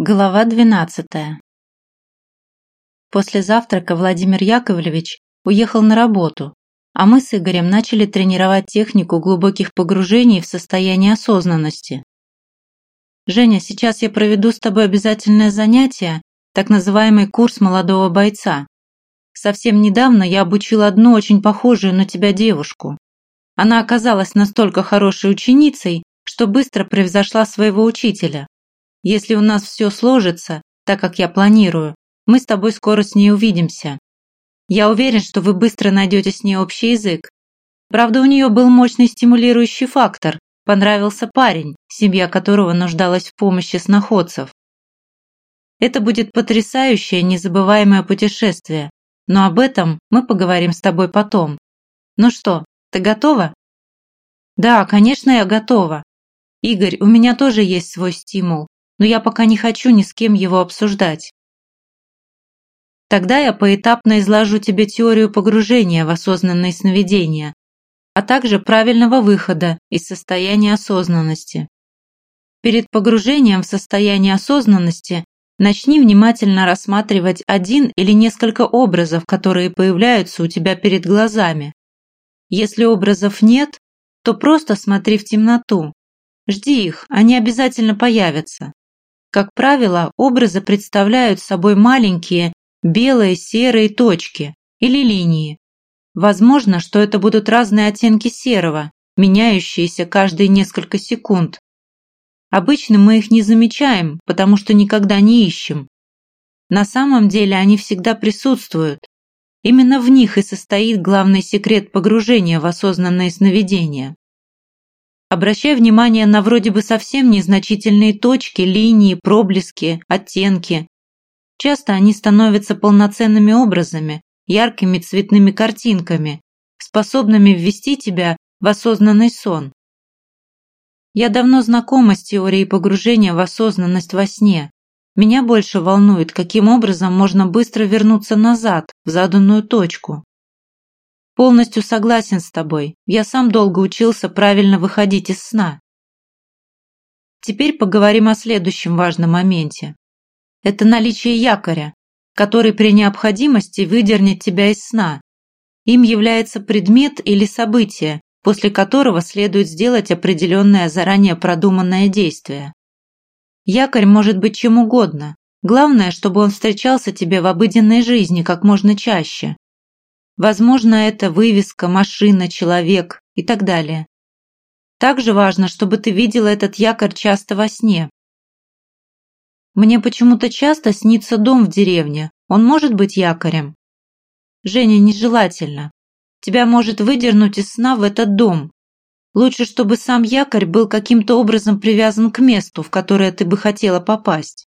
Глава двенадцатая. После завтрака Владимир Яковлевич уехал на работу, а мы с Игорем начали тренировать технику глубоких погружений в состояние осознанности. Женя, сейчас я проведу с тобой обязательное занятие, так называемый курс молодого бойца. Совсем недавно я обучил одну очень похожую на тебя девушку. Она оказалась настолько хорошей ученицей, что быстро превзошла своего учителя. Если у нас все сложится, так как я планирую, мы с тобой скоро с ней увидимся. Я уверен, что вы быстро найдете с ней общий язык. Правда, у нее был мощный стимулирующий фактор. Понравился парень, семья которого нуждалась в помощи сноходцев. Это будет потрясающее, незабываемое путешествие, но об этом мы поговорим с тобой потом. Ну что, ты готова? Да, конечно, я готова. Игорь, у меня тоже есть свой стимул но я пока не хочу ни с кем его обсуждать. Тогда я поэтапно изложу тебе теорию погружения в осознанные сновидения, а также правильного выхода из состояния осознанности. Перед погружением в состояние осознанности начни внимательно рассматривать один или несколько образов, которые появляются у тебя перед глазами. Если образов нет, то просто смотри в темноту. Жди их, они обязательно появятся. Как правило, образы представляют собой маленькие белые серые точки или линии. Возможно, что это будут разные оттенки серого, меняющиеся каждые несколько секунд. Обычно мы их не замечаем, потому что никогда не ищем. На самом деле они всегда присутствуют. Именно в них и состоит главный секрет погружения в осознанное сновидение. Обращай внимание на вроде бы совсем незначительные точки, линии, проблески, оттенки. Часто они становятся полноценными образами, яркими цветными картинками, способными ввести тебя в осознанный сон. Я давно знакома с теорией погружения в осознанность во сне. Меня больше волнует, каким образом можно быстро вернуться назад, в заданную точку. Полностью согласен с тобой. Я сам долго учился правильно выходить из сна. Теперь поговорим о следующем важном моменте. Это наличие якоря, который при необходимости выдернет тебя из сна. Им является предмет или событие, после которого следует сделать определенное заранее продуманное действие. Якорь может быть чем угодно. Главное, чтобы он встречался тебе в обыденной жизни как можно чаще, Возможно, это вывеска, машина, человек и так далее. Также важно, чтобы ты видела этот якорь часто во сне. Мне почему-то часто снится дом в деревне. Он может быть якорем? Женя, нежелательно. Тебя может выдернуть из сна в этот дом. Лучше, чтобы сам якорь был каким-то образом привязан к месту, в которое ты бы хотела попасть.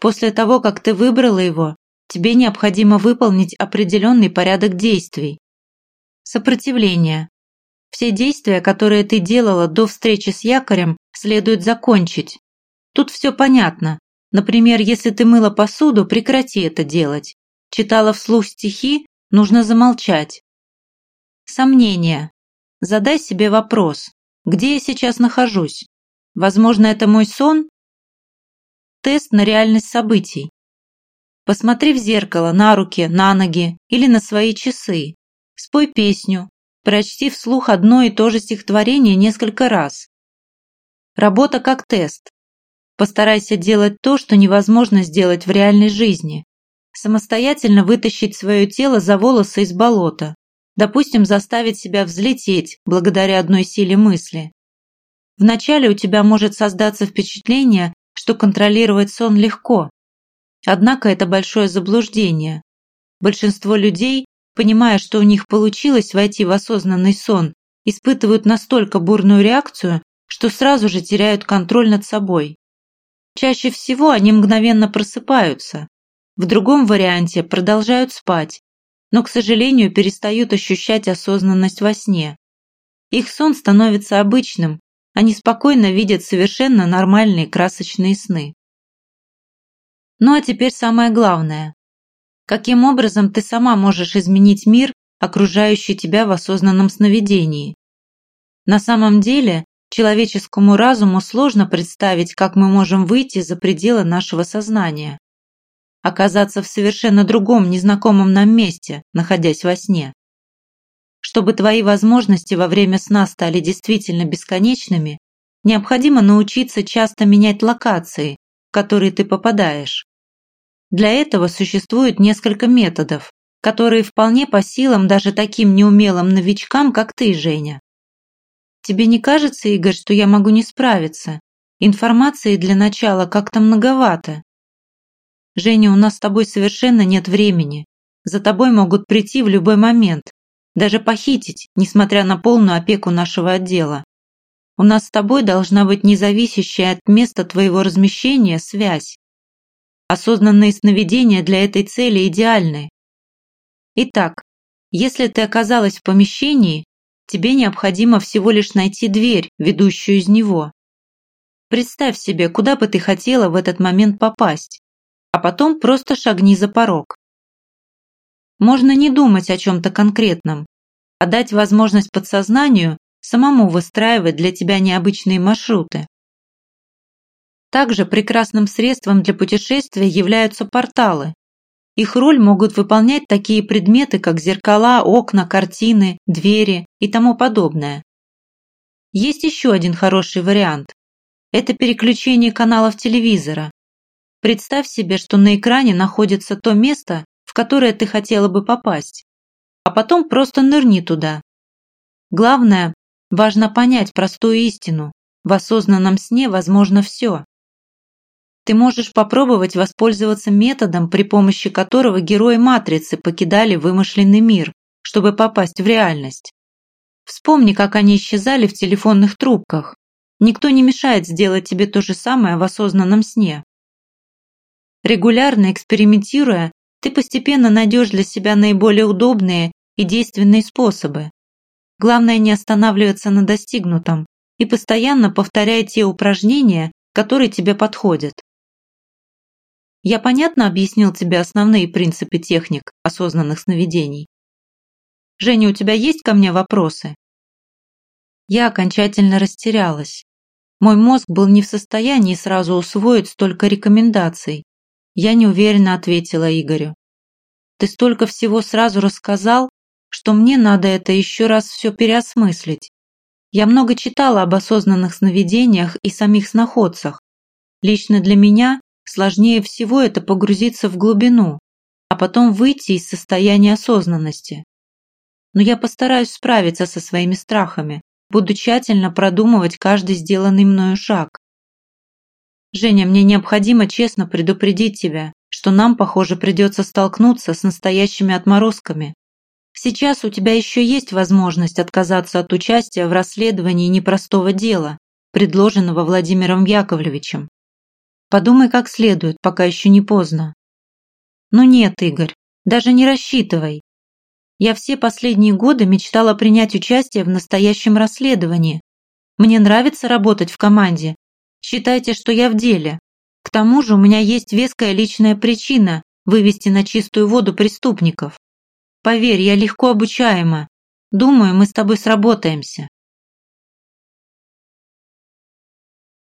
После того, как ты выбрала его, тебе необходимо выполнить определенный порядок действий. Сопротивление. Все действия, которые ты делала до встречи с якорем, следует закончить. Тут все понятно. Например, если ты мыла посуду, прекрати это делать. Читала вслух стихи, нужно замолчать. Сомнения. Задай себе вопрос. Где я сейчас нахожусь? Возможно, это мой сон? Тест на реальность событий. Посмотри в зеркало, на руки, на ноги или на свои часы. Спой песню. Прочти вслух одно и то же стихотворение несколько раз. Работа как тест. Постарайся делать то, что невозможно сделать в реальной жизни. Самостоятельно вытащить свое тело за волосы из болота. Допустим, заставить себя взлететь благодаря одной силе мысли. Вначале у тебя может создаться впечатление, что контролировать сон легко, Однако это большое заблуждение. Большинство людей, понимая, что у них получилось войти в осознанный сон, испытывают настолько бурную реакцию, что сразу же теряют контроль над собой. Чаще всего они мгновенно просыпаются. В другом варианте продолжают спать, но, к сожалению, перестают ощущать осознанность во сне. Их сон становится обычным, они спокойно видят совершенно нормальные красочные сны. Ну а теперь самое главное. Каким образом ты сама можешь изменить мир, окружающий тебя в осознанном сновидении? На самом деле, Человеческому разуму сложно представить, как мы можем выйти за пределы нашего сознания. Оказаться в совершенно другом, незнакомом нам месте, находясь во сне. Чтобы твои возможности во время сна стали действительно бесконечными, необходимо научиться часто менять локации, в которые ты попадаешь. Для этого существует несколько методов, которые вполне по силам даже таким неумелым новичкам, как ты, Женя. Тебе не кажется, Игорь, что я могу не справиться? Информации для начала как-то многовато. Женя, у нас с тобой совершенно нет времени. За тобой могут прийти в любой момент, даже похитить, несмотря на полную опеку нашего отдела. У нас с тобой должна быть независящая от места твоего размещения связь. Осознанные сновидения для этой цели идеальны. Итак, если ты оказалась в помещении, тебе необходимо всего лишь найти дверь, ведущую из него. Представь себе, куда бы ты хотела в этот момент попасть, а потом просто шагни за порог. Можно не думать о чем-то конкретном, а дать возможность подсознанию самому выстраивать для тебя необычные маршруты. Также прекрасным средством для путешествия являются порталы. Их роль могут выполнять такие предметы, как зеркала, окна, картины, двери и тому подобное. Есть еще один хороший вариант. Это переключение каналов телевизора. Представь себе, что на экране находится то место, в которое ты хотела бы попасть, а потом просто нырни туда. Главное, важно понять простую истину. В осознанном сне возможно все. Ты можешь попробовать воспользоваться методом, при помощи которого герои Матрицы покидали вымышленный мир, чтобы попасть в реальность. Вспомни, как они исчезали в телефонных трубках. Никто не мешает сделать тебе то же самое в осознанном сне. Регулярно экспериментируя, ты постепенно найдешь для себя наиболее удобные и действенные способы. Главное не останавливаться на достигнутом и постоянно повторяй те упражнения, которые тебе подходят. Я понятно объяснил тебе основные принципы техник осознанных сновидений? Женя, у тебя есть ко мне вопросы? Я окончательно растерялась. Мой мозг был не в состоянии сразу усвоить столько рекомендаций. Я неуверенно ответила Игорю. Ты столько всего сразу рассказал, что мне надо это еще раз все переосмыслить. Я много читала об осознанных сновидениях и самих сноходцах. Лично для меня Сложнее всего это погрузиться в глубину, а потом выйти из состояния осознанности. Но я постараюсь справиться со своими страхами, буду тщательно продумывать каждый сделанный мною шаг. Женя, мне необходимо честно предупредить тебя, что нам, похоже, придется столкнуться с настоящими отморозками. Сейчас у тебя еще есть возможность отказаться от участия в расследовании непростого дела, предложенного Владимиром Яковлевичем. Подумай как следует, пока еще не поздно. Но нет, Игорь, даже не рассчитывай. Я все последние годы мечтала принять участие в настоящем расследовании. Мне нравится работать в команде. Считайте, что я в деле. К тому же у меня есть веская личная причина вывести на чистую воду преступников. Поверь, я легко обучаема. Думаю, мы с тобой сработаемся.